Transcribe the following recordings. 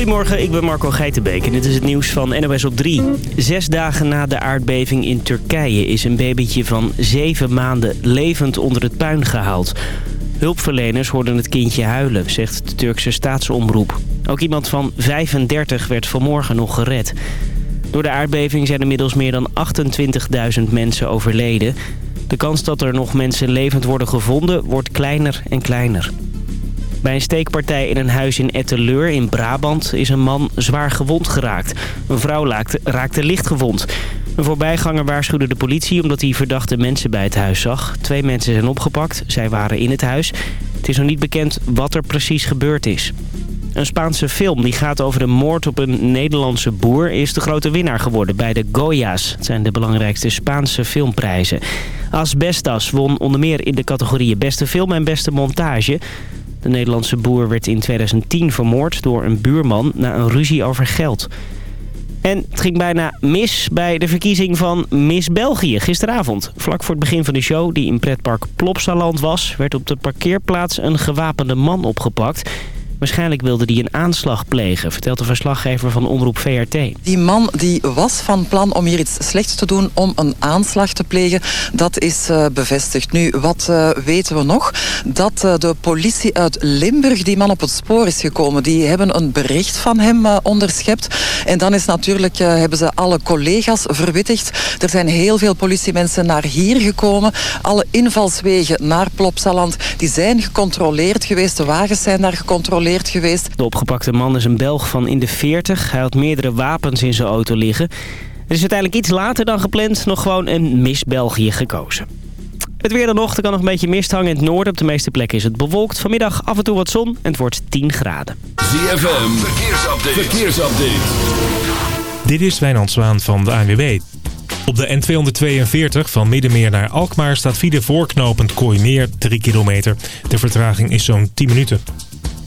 Goedemorgen, ik ben Marco Geitenbeek en dit is het nieuws van NOS op 3. Zes dagen na de aardbeving in Turkije is een babytje van zeven maanden levend onder het puin gehaald. Hulpverleners hoorden het kindje huilen, zegt de Turkse staatsomroep. Ook iemand van 35 werd vanmorgen nog gered. Door de aardbeving zijn inmiddels meer dan 28.000 mensen overleden. De kans dat er nog mensen levend worden gevonden wordt kleiner en kleiner. Bij een steekpartij in een huis in Etteleur in Brabant is een man zwaar gewond geraakt. Een vrouw raakte, raakte licht gewond. Een voorbijganger waarschuwde de politie omdat hij verdachte mensen bij het huis zag. Twee mensen zijn opgepakt, zij waren in het huis. Het is nog niet bekend wat er precies gebeurd is. Een Spaanse film die gaat over de moord op een Nederlandse boer... is de grote winnaar geworden bij de Goya's. Het zijn de belangrijkste Spaanse filmprijzen. Asbestas won onder meer in de categorieën beste film en beste montage. De Nederlandse boer werd in 2010 vermoord door een buurman na een ruzie over geld. En het ging bijna mis bij de verkiezing van Miss België gisteravond. Vlak voor het begin van de show, die in pretpark Plopsaland was... werd op de parkeerplaats een gewapende man opgepakt... Waarschijnlijk wilde hij een aanslag plegen, vertelt de verslaggever van Omroep VRT. Die man die was van plan om hier iets slechts te doen om een aanslag te plegen. Dat is uh, bevestigd. Nu, wat uh, weten we nog? Dat uh, de politie uit Limburg die man op het spoor is gekomen. Die hebben een bericht van hem onderschept. En dan is natuurlijk, hebben ze alle collega's verwittigd. Er zijn heel veel politiemensen naar hier gekomen. Alle invalswegen naar Plopsaland, die zijn gecontroleerd geweest. De wagens zijn daar gecontroleerd geweest. De opgepakte man is een Belg van in de 40. Hij had meerdere wapens in zijn auto liggen. Er is uiteindelijk iets later dan gepland nog gewoon een Miss België gekozen. Het weer dan nog, er kan nog een beetje mist hangen in het noorden. Op de meeste plekken is het bewolkt. Vanmiddag af en toe wat zon en het wordt 10 graden. ZFM, verkeersupdate. verkeersupdate. Dit is Wijnand Zwaan van de ANWB. Op de N242 van Middenmeer naar Alkmaar staat file voorknopend Kooimeer 3 kilometer. De vertraging is zo'n 10 minuten.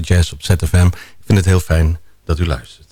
jazz op ZFM. Ik vind het heel fijn dat u luistert.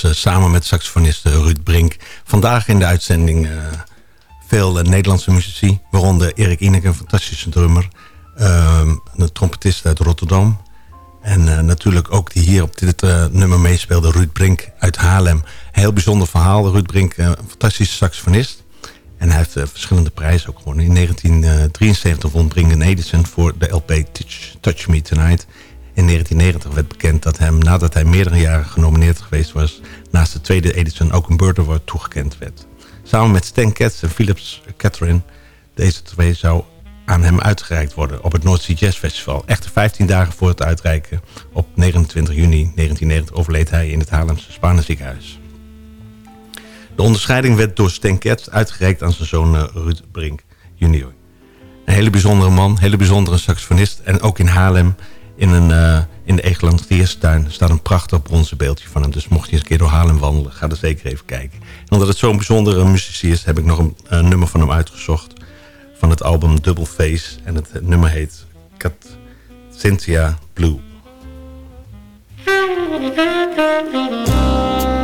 Jacobs samen met saxofonist Ruud Brink. Vandaag in de uitzending veel Nederlandse muzici, waaronder Erik Ineke, een fantastische drummer. een trompetist uit Rotterdam. En natuurlijk ook die hier op dit nummer meespeelde, Ruud Brink uit Haarlem. Heel bijzonder verhaal. Ruud Brink, een fantastische saxofonist. En hij heeft verschillende prijzen ook gewonnen. In 1973 won Bringen Edison voor de LP Touch, Me Tonight. In 1990 werd bekend dat hem, nadat hij meerdere jaren genomineerd geweest was... naast de tweede Edison ook een Bird Award toegekend werd. Samen met Stan Katz en Philips Catherine... deze twee zou aan hem uitgereikt worden op het Sea Jazz Festival. Echter 15 dagen voor het uitreiken, op 29 juni 1990... overleed hij in het Haarlemse Spanenziekenhuis. De onderscheiding werd door Stan Katz uitgereikt aan zijn zoon uh, Ruud Brink junior. Een hele bijzondere man, hele bijzondere saxofonist. En ook in Haarlem, in, een, uh, in de Egelandrierstuin, staat een prachtig bronzen beeldje van hem. Dus mocht je eens een keer door Haarlem wandelen, ga er zeker even kijken. En omdat het zo'n bijzondere muzici is, heb ik nog een nummer van hem uitgezocht. Van het album Double Face. En het nummer heet Cat Cynthia Blue.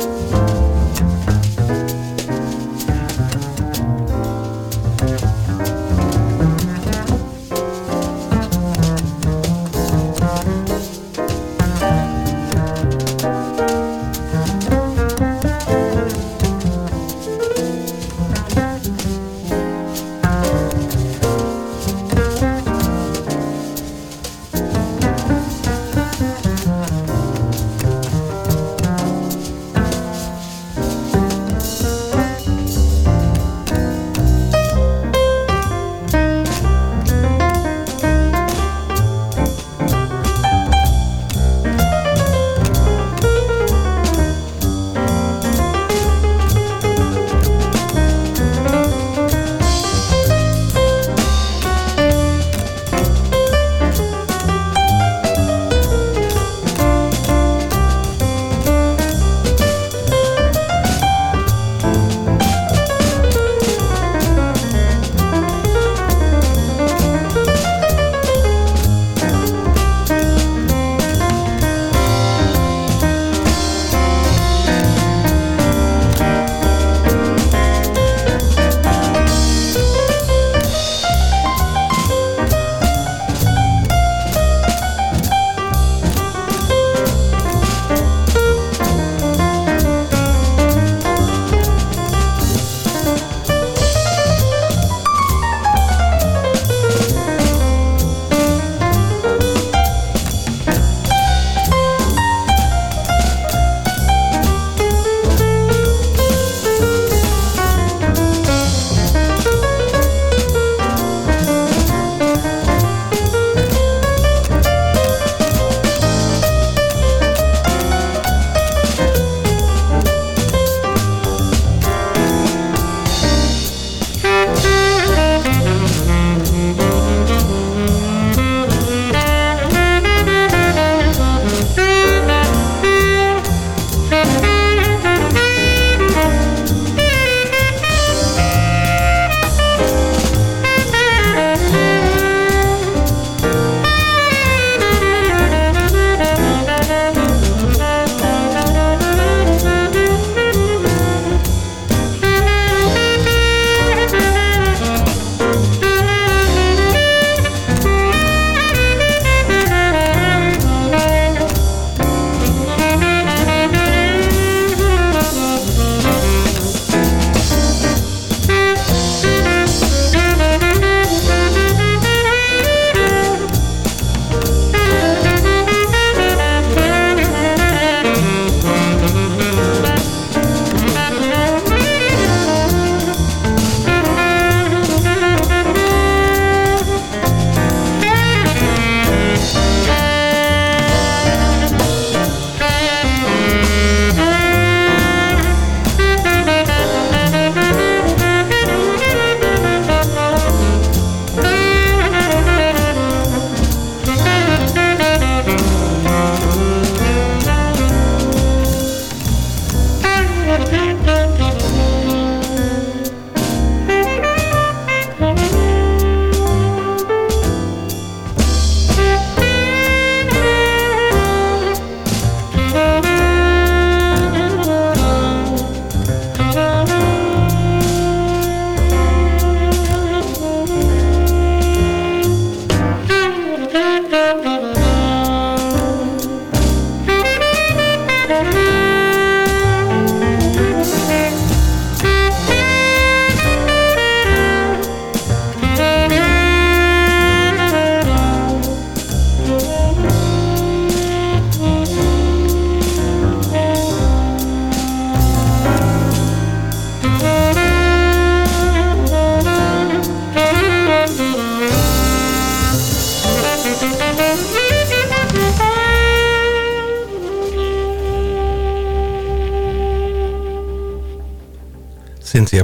you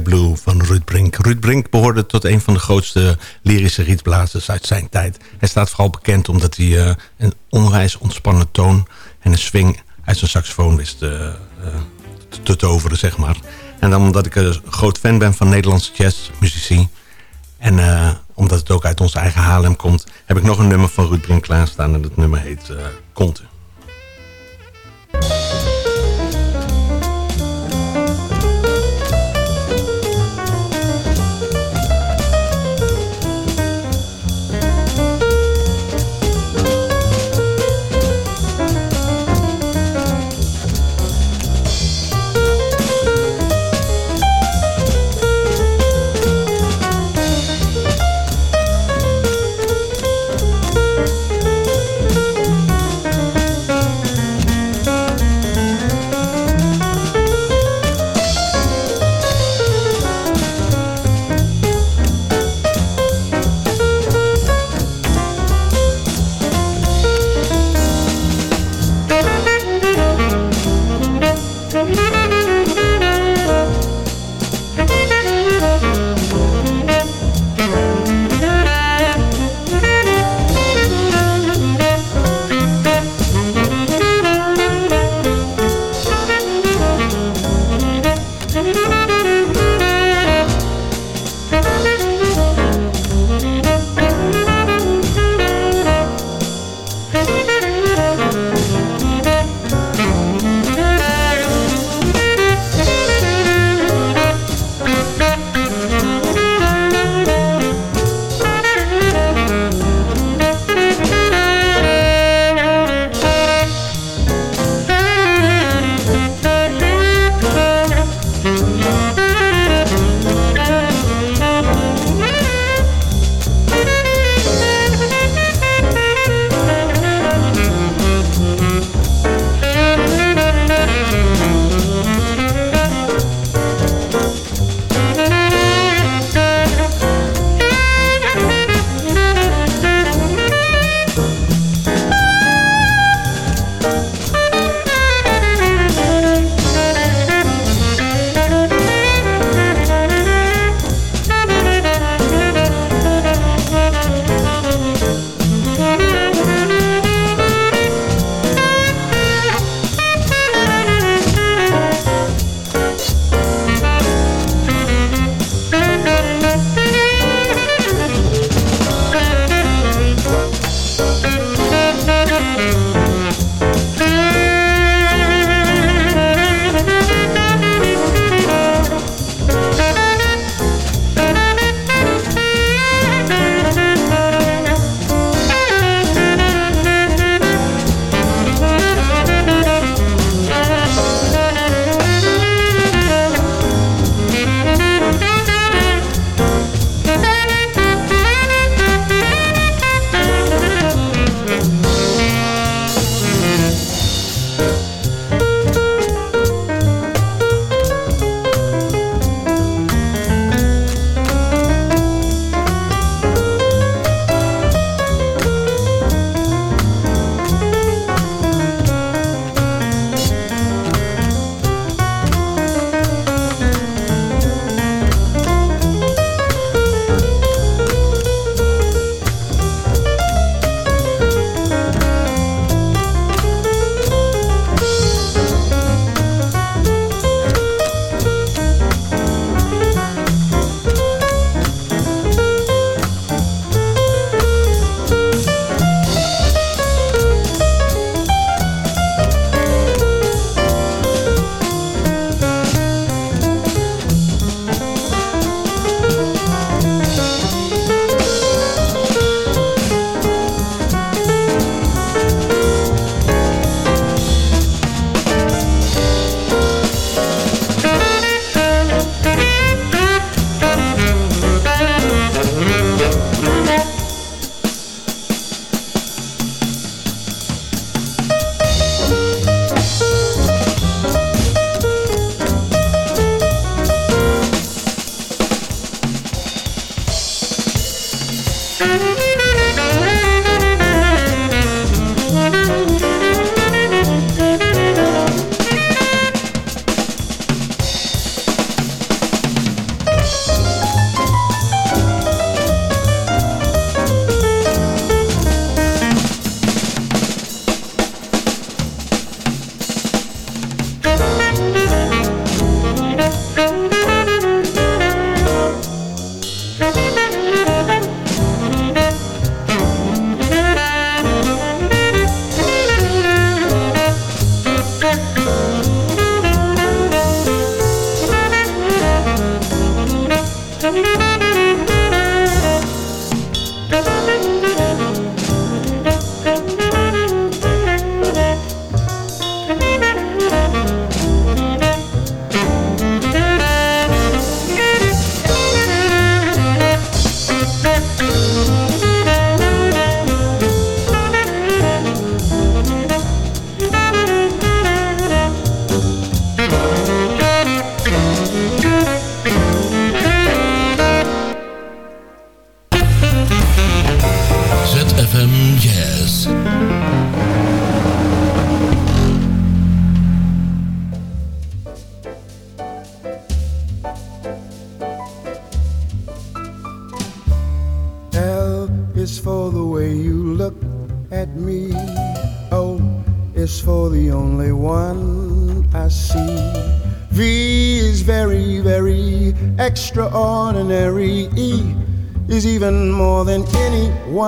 Blue van Ruud Brink. Ruud Brink behoorde tot een van de grootste lyrische rietblazers uit zijn tijd. Hij staat vooral bekend omdat hij uh, een onwijs ontspannen toon... en een swing uit zijn saxofoon wist uh, te, toveren, zeg maar. En dan omdat ik een groot fan ben van Nederlandse jazzmuzici... en omdat het ook uit onze eigen Haarlem komt... heb ik nog een nummer van Ruud Brink klaarstaan en dat nummer heet Conte.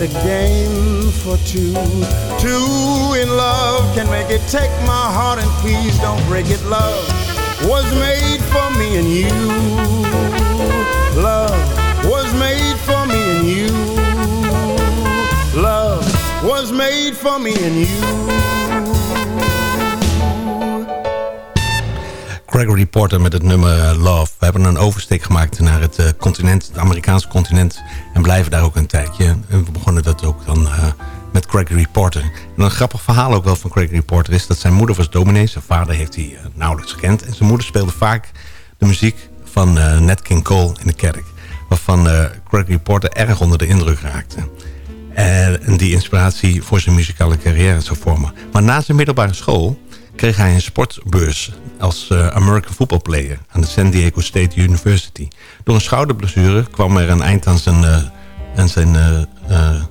A game for two. Two in love can make it take my heart and please don't break it. Love was made for me and you love was made for me and you. Love was made for me and you. Gregory Porter met het nummer Love. Hebben een oversteek gemaakt naar het uh, continent, het Amerikaanse continent. En blijven daar ook een tijdje. En we begonnen dat ook dan uh, met Gregory Porter. En een grappig verhaal ook wel van Gregory Porter is... dat zijn moeder was dominee, zijn vader heeft hij uh, nauwelijks gekend. En zijn moeder speelde vaak de muziek van Nat King Cole in de kerk. Waarvan Gregory Porter erg onder de indruk raakte. En die inspiratie voor zijn muzikale carrière zou vormen. Maar na zijn middelbare school kreeg hij een sportbeurs als uh, American football player aan de San Diego State University. Door een schouderblessure kwam er een eind aan zijn, aan zijn uh,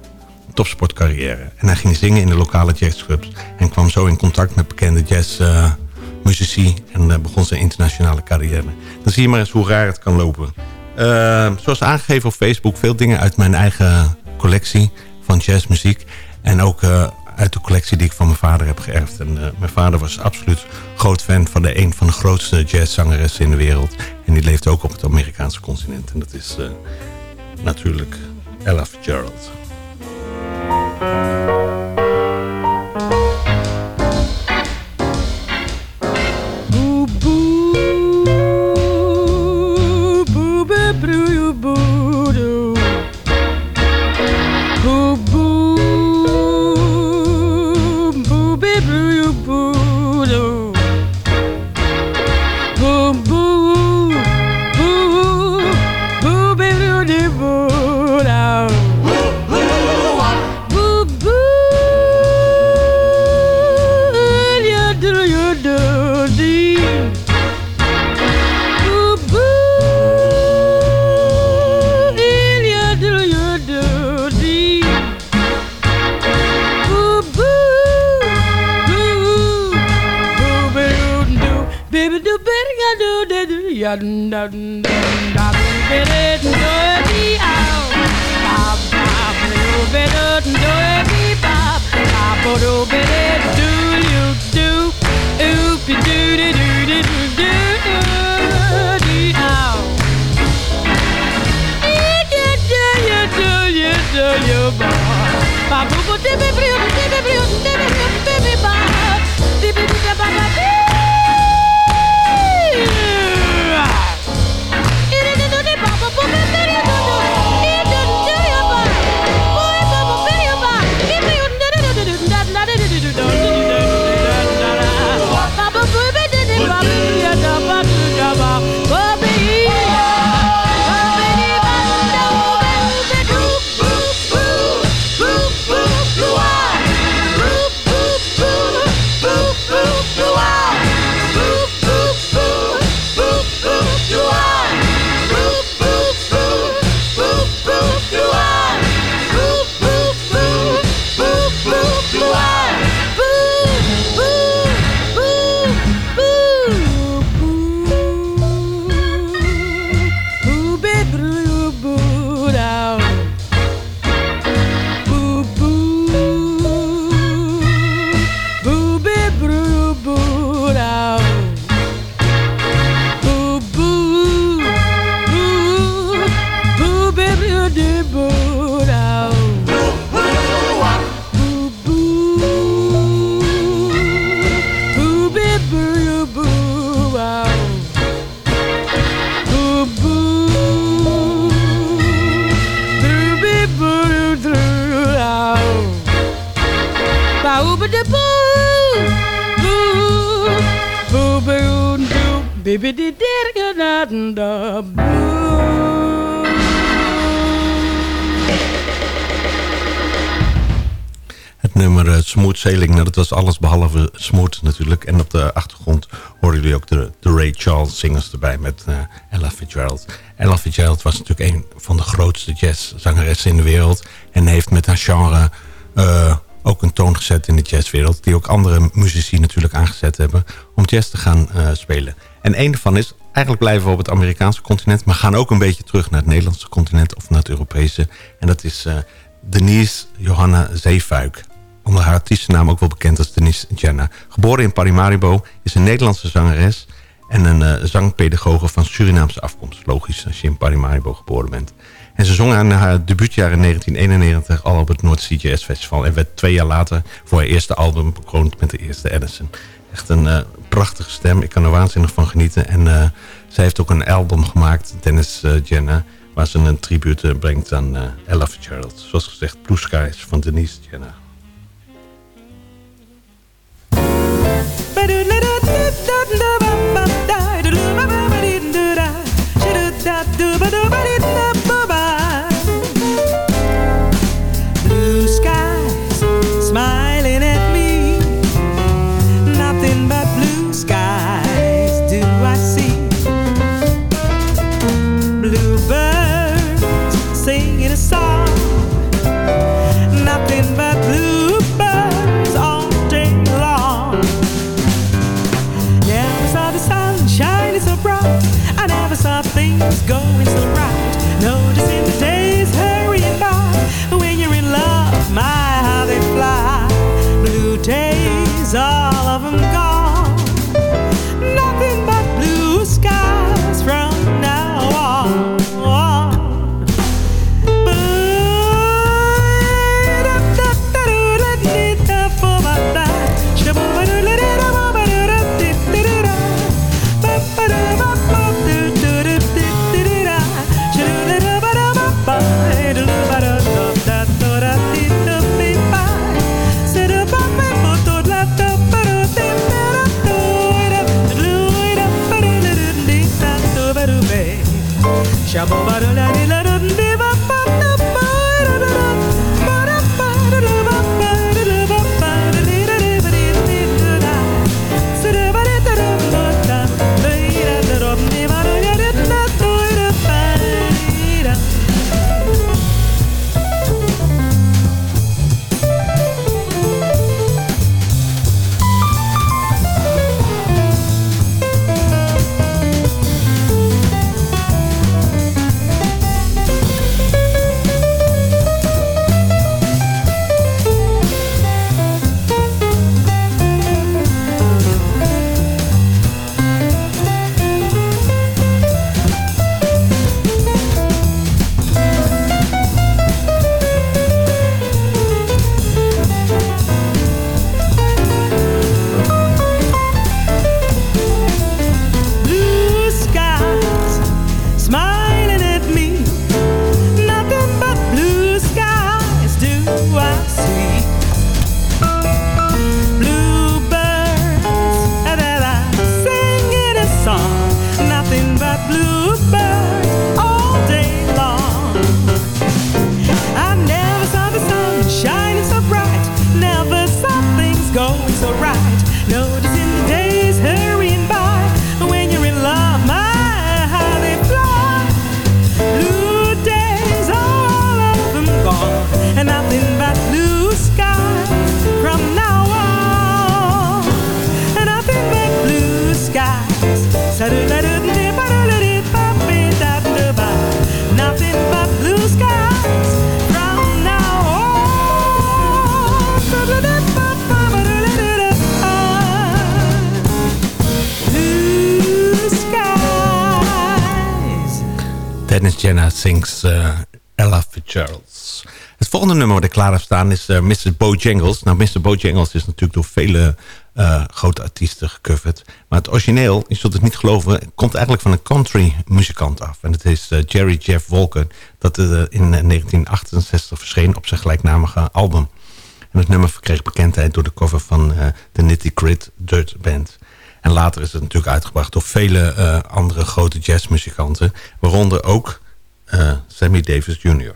topsportcarrière. En hij ging zingen in de lokale jazzclubs en kwam zo in contact met bekende jazz muzici en begon zijn internationale carrière. Dan zie je maar eens hoe raar het kan lopen. Zoals aangegeven op Facebook, veel dingen uit mijn eigen collectie van jazzmuziek. En ook uit de collectie die ik van mijn vader heb geërfd. En mijn vader was absoluut groot fan van de een van de grootste jazzzangeressen in de wereld. En die leeft ook op het Amerikaanse continent. En dat is natuurlijk Ella Fitzgerald. Dun dun dun da be de do be out ba ba do be do do be ba ba bo do be nummer uh, Smooth Sailing, nou, dat was alles behalve smooth natuurlijk. En op de achtergrond horen jullie ook de, de Ray Charles zingers erbij met uh, Ella Fitzgerald. Ella Fitzgerald was natuurlijk een van de grootste jazzzangeressen in de wereld. En heeft met haar genre uh, ook een toon gezet in de jazzwereld. Die ook andere muzici natuurlijk aangezet hebben om jazz te gaan spelen. En een daarvan is, eigenlijk blijven we op het Amerikaanse continent... maar gaan ook een beetje terug naar het Nederlandse continent of naar het Europese. En dat is Denise Johanna Zeefuik. Onder haar artiestennaam ook wel bekend als Denise Jenna. Geboren in Parimaribo, is een Nederlandse zangeres... en een uh, zangpedagoge van Surinaamse afkomst. Logisch als je in Parimaribo geboren bent. En ze zong aan haar debuutjaar in 1991 al op het Sea Jazz Festival. En werd twee jaar later voor haar eerste album bekroond met de eerste Edison. Echt een uh, prachtige stem. Ik kan er waanzinnig van genieten. En uh, zij heeft ook een album gemaakt, Dennis Jenner... waar ze een tribute brengt aan Ella Fitzgerald. Zoals gezegd, Blue Skies van Denise Jenner. Blue all Sings uh, Ella Fitzgerald. Het volgende nummer ik klaar heb staan is uh, Mr. Bojangles. Nou, Mr. Bojangles is natuurlijk door vele uh, grote artiesten gecoverd. Maar het origineel, je zult het niet geloven... komt eigenlijk van een country muzikant af. En het is uh, Jerry Jeff Walker... dat in 1968 verscheen op zijn gelijknamige album. En het nummer verkreeg bekendheid door de cover van de Nitty Grit Dirt Band. En later is het natuurlijk uitgebracht door vele andere grote jazzmuzikanten. Waaronder ook Eh, Sammy Davis Jr.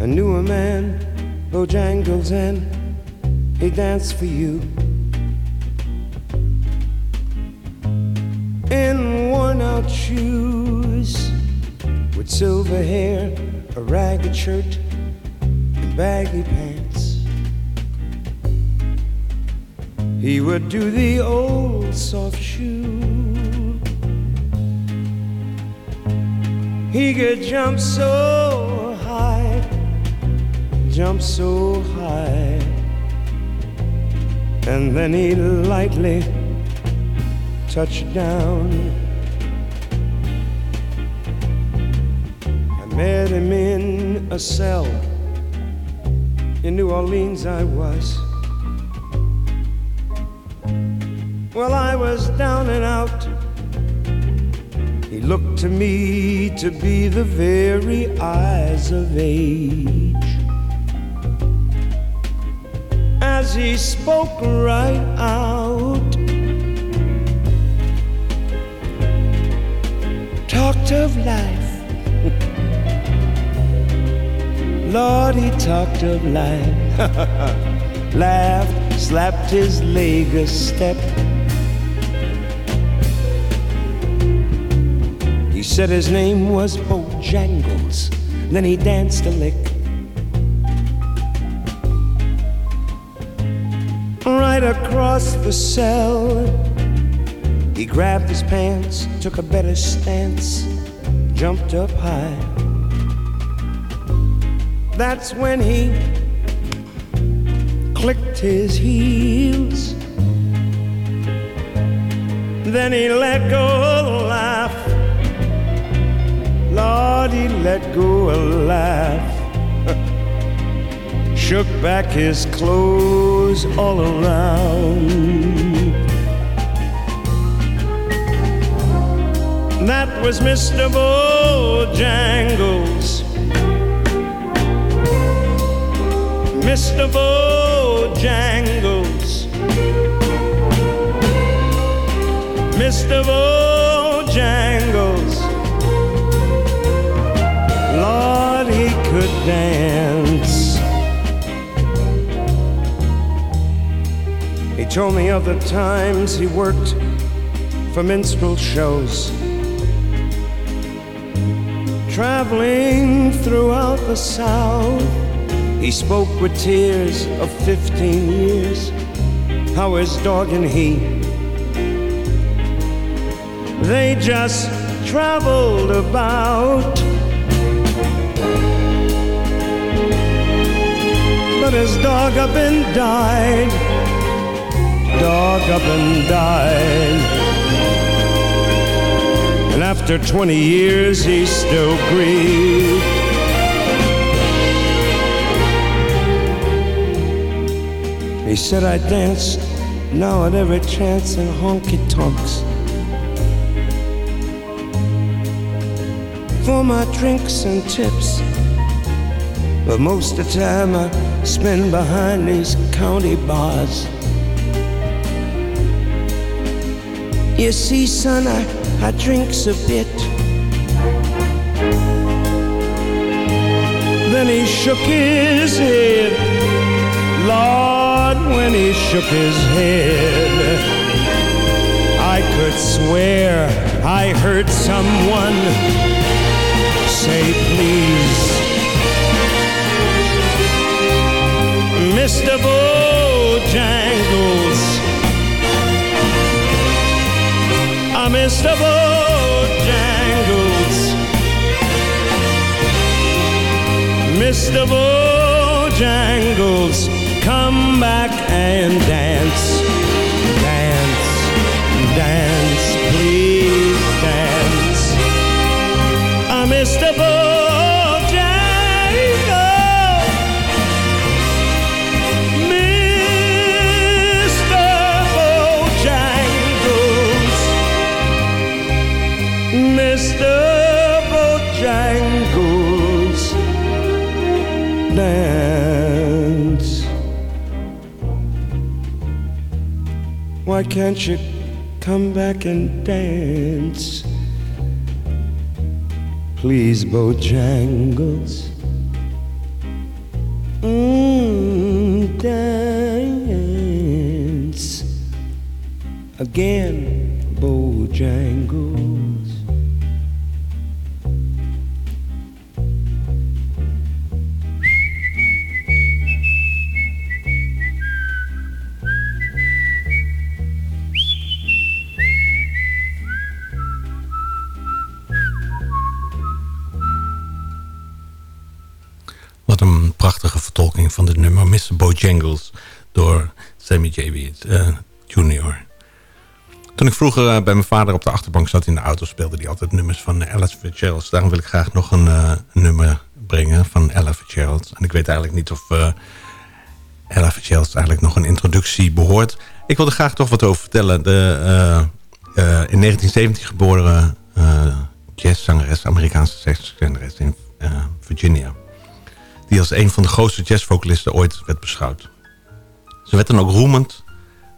I knew a man, Bojangles, and he danced for you. In worn out shoes, with silver hair, a ragged shirt, baggy pants. He would do the old soft shoe. He could jump so high, jump so high, and then he lightly touched down. I met him in a cell in New Orleans. I was. Well, I was down and out. He looked to me to be the very eyes of age. As he spoke right out, talked of life. Lord, he talked of life. Laughed, slapped his leg a step. He said his name was Bojangles. Then he danced a lick. Right across the cell, he grabbed his pants, took a better stance, jumped up high. That's when he clicked his heels. Then he let go a laugh. Lord, he let go a laugh. Shook back his clothes all around. That was Mr. Bojangles. Mr. Bojangles. Mr. Bojangles. Lord, he could dance. He told me of the times he worked for minstrel shows. Traveling throughout the South, he spoke with tears of 15 years. How his dog and he, they just traveled about. But his dog up and died, dog up and died. And after 20 years, he still grieved. He said I danced now at every chance in honky tonks. For my drinks and tips. But most of the time I spend behind these county bars. You see, son, I, I drinks a bit. Then he shook his head. Lord, when he shook his head, I could swear I heard someone say, please. Mr. Bojangles. Uh, I'm Mr. Bojangles. Mr. Bojangles, come back and dance. Why can't you come back and dance? Please, Bojangles. Mm, dance again, Bojangles door Sammy J.B. Uh, Jr. Toen ik vroeger uh, bij mijn vader op de achterbank zat in de auto... speelde hij altijd nummers van Ella Fitzgerald. Daarom wil ik graag nog een uh, nummer brengen van Ella Fitzgerald. En ik weet eigenlijk niet of uh, Ella Fitzgerald eigenlijk nog een introductie behoort. Ik wil er graag toch wat over vertellen. De in 1970 geboren jazzzangeres, Amerikaanse sekszangeres in Virginia die als een van de grootste jazzvocalisten ooit werd beschouwd. Ze werd dan ook roemend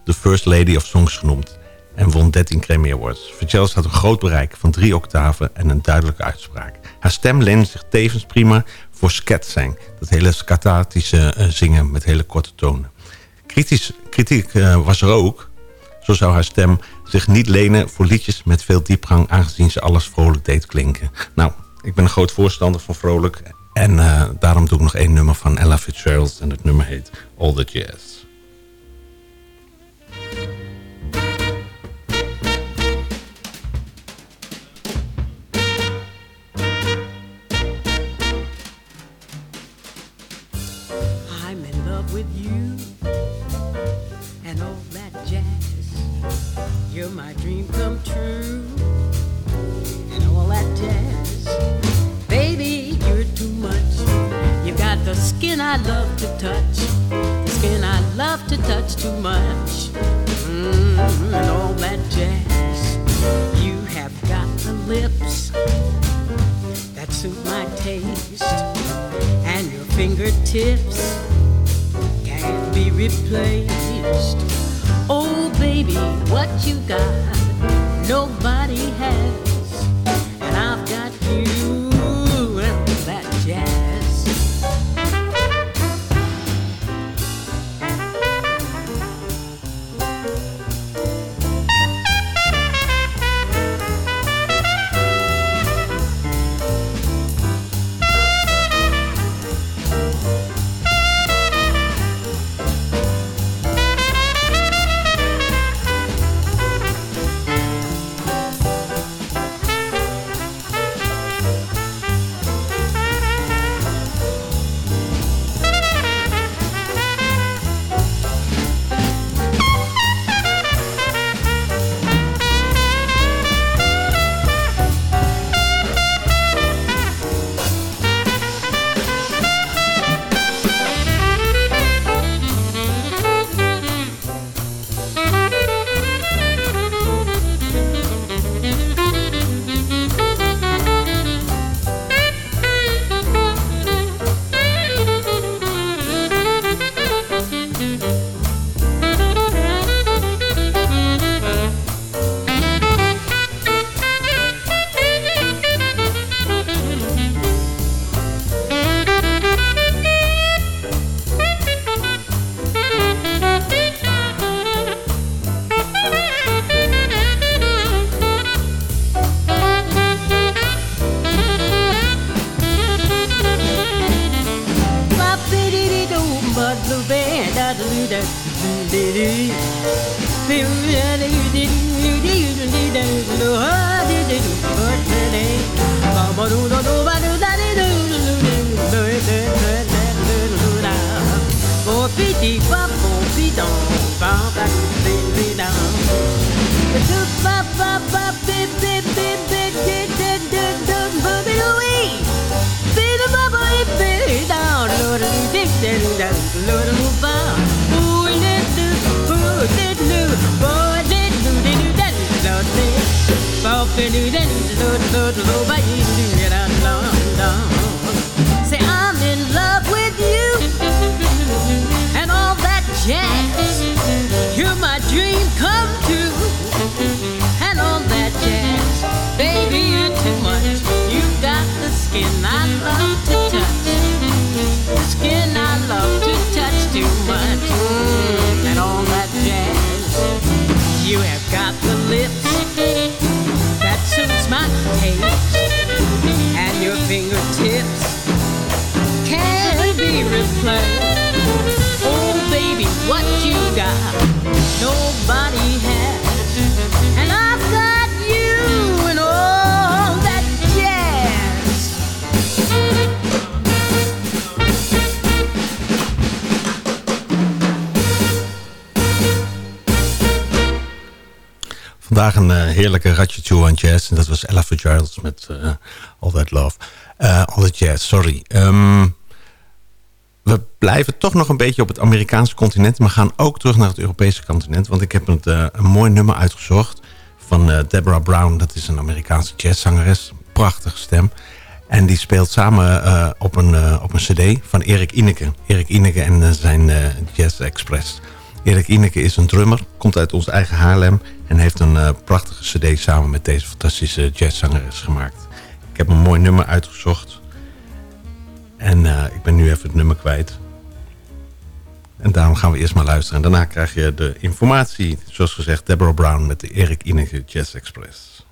de First Lady of Songs genoemd en won 13 Grammy Awards. Fitzgerald had een groot bereik van drie octaven en een duidelijke uitspraak. Haar stem leende zich tevens prima voor scatzang, dat hele scatatische uh, zingen met hele korte tonen. Kritisch, kritiek uh, was er ook, zo zou haar stem zich niet lenen voor liedjes met veel diepgang, aangezien ze alles vrolijk deed klinken. Nou, ik ben een groot voorstander van vrolijk en uh, daarom doe ik nog één nummer van Ella Fitzgerald. En het nummer heet All the Jazz. I love to touch, the skin I love to touch too much. Mm, and all that jazz. You have got the lips that suit my taste, and your fingertips can't be replaced. Oh, baby, what you got, nobody has, Bye. Een eh, heerlijke ratje toe aan jazz. En dat was Ella Fitzgerald met eh, All That Love. Eh, all That Jazz, sorry. Ehm, we blijven toch nog een beetje op het Amerikaanse continent. Maar gaan ook terug naar het Europese continent. Want ik heb een mooi nummer uitgezocht van Deborah Brown. Dat is een Amerikaanse jazzzangeres. Prachtige stem. En die speelt samen op, een, op een cd van Erik Ineke. Erik Ineke en zijn Jazz Express. Erik Ineke is een drummer, komt uit ons eigen Haarlem... en heeft een eh, prachtige cd samen met deze fantastische jazzzangeres gemaakt. Ik heb een mooi nummer uitgezocht. En eh, ik ben nu even het nummer kwijt. En daarom gaan we eerst maar luisteren. En daarna krijg je de informatie, zoals gezegd... Deborah Brown met de Erik Ineke Jazz Express.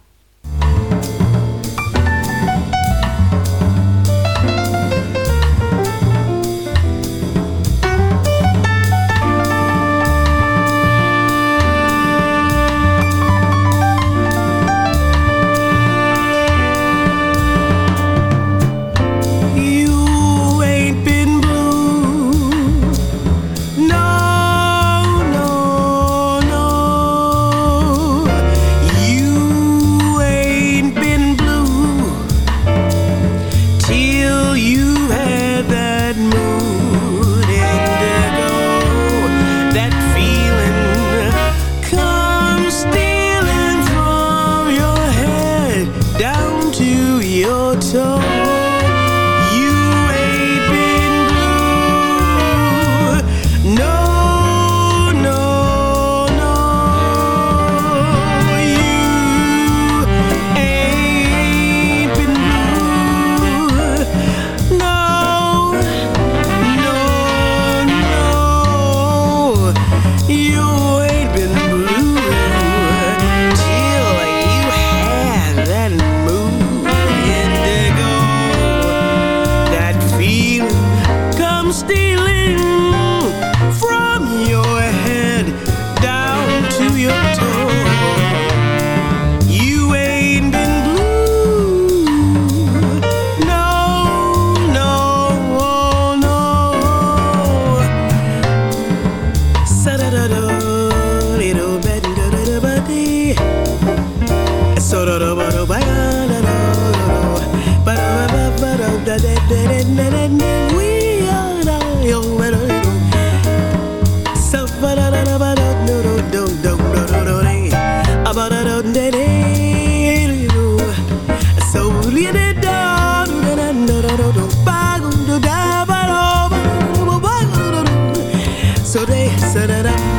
So they said that I'm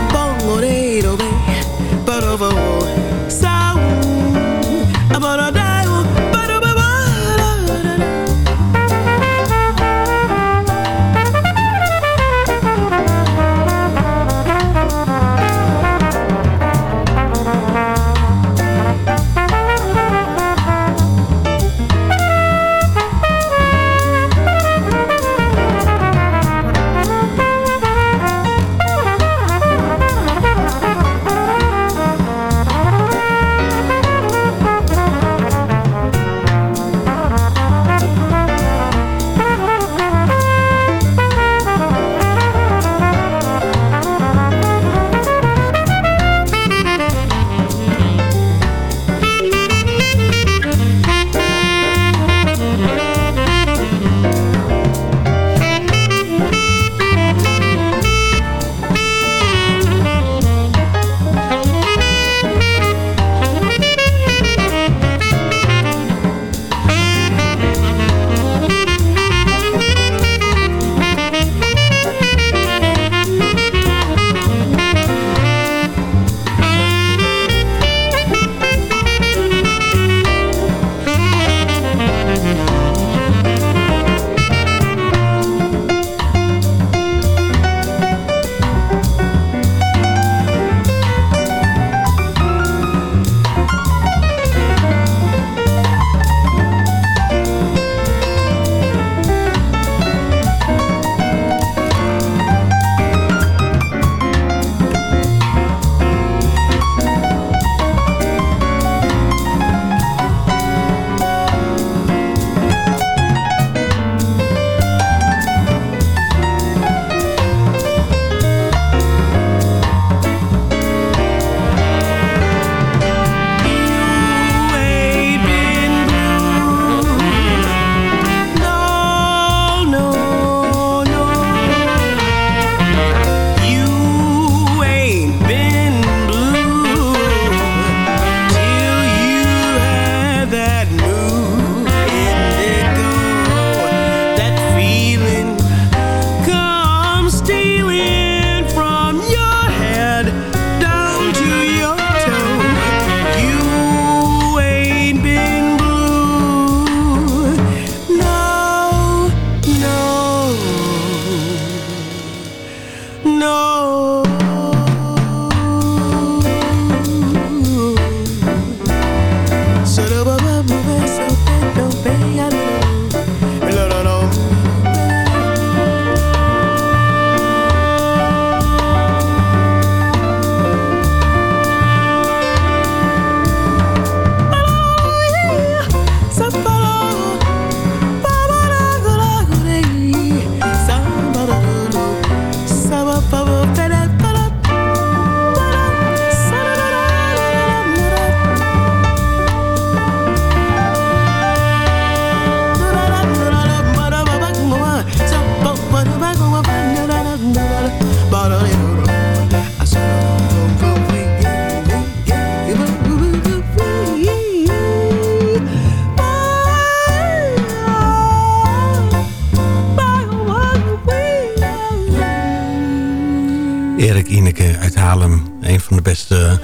Erik Ineke uit Haarlem. Een van de beste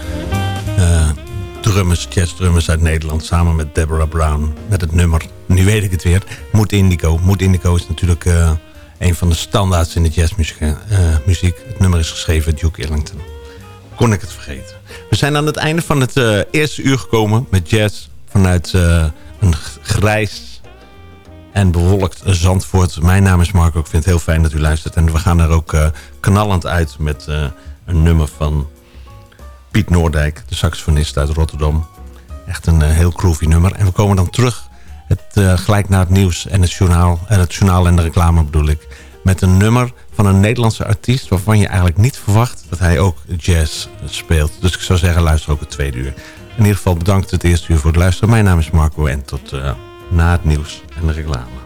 eh drummers, jazzdrummers uit Nederland. Samen met Deborah Brown. Met het nummer, nu weet ik het weer, Moed Indigo. Moed Indigo is natuurlijk eh, een van de standaards in de jazzmuziek. eh, muziek. Het nummer is geschreven door Duke Ellington. Kon ik het vergeten. We zijn aan het einde van het eerste uur gekomen met jazz. Vanuit een grijs en bewolkt Zandvoort. Mijn naam is Marco. Ik vind het heel fijn dat u luistert. En we gaan er ook eh, knallend uit met eh, een nummer van Piet Noordijk, de saxofonist uit Rotterdam. Echt een eh, heel groovy nummer. En we komen dan terug het, gelijk naar het nieuws en het journaal. En het journaal en de reclame bedoel ik. Met een nummer van een Nederlandse artiest... waarvan je eigenlijk niet verwacht dat hij ook jazz speelt. Dus ik zou zeggen, luister ook het tweede uur. In ieder geval bedankt het eerste uur voor het luisteren. Mijn naam is Marco en tot na het nieuws en de reclame.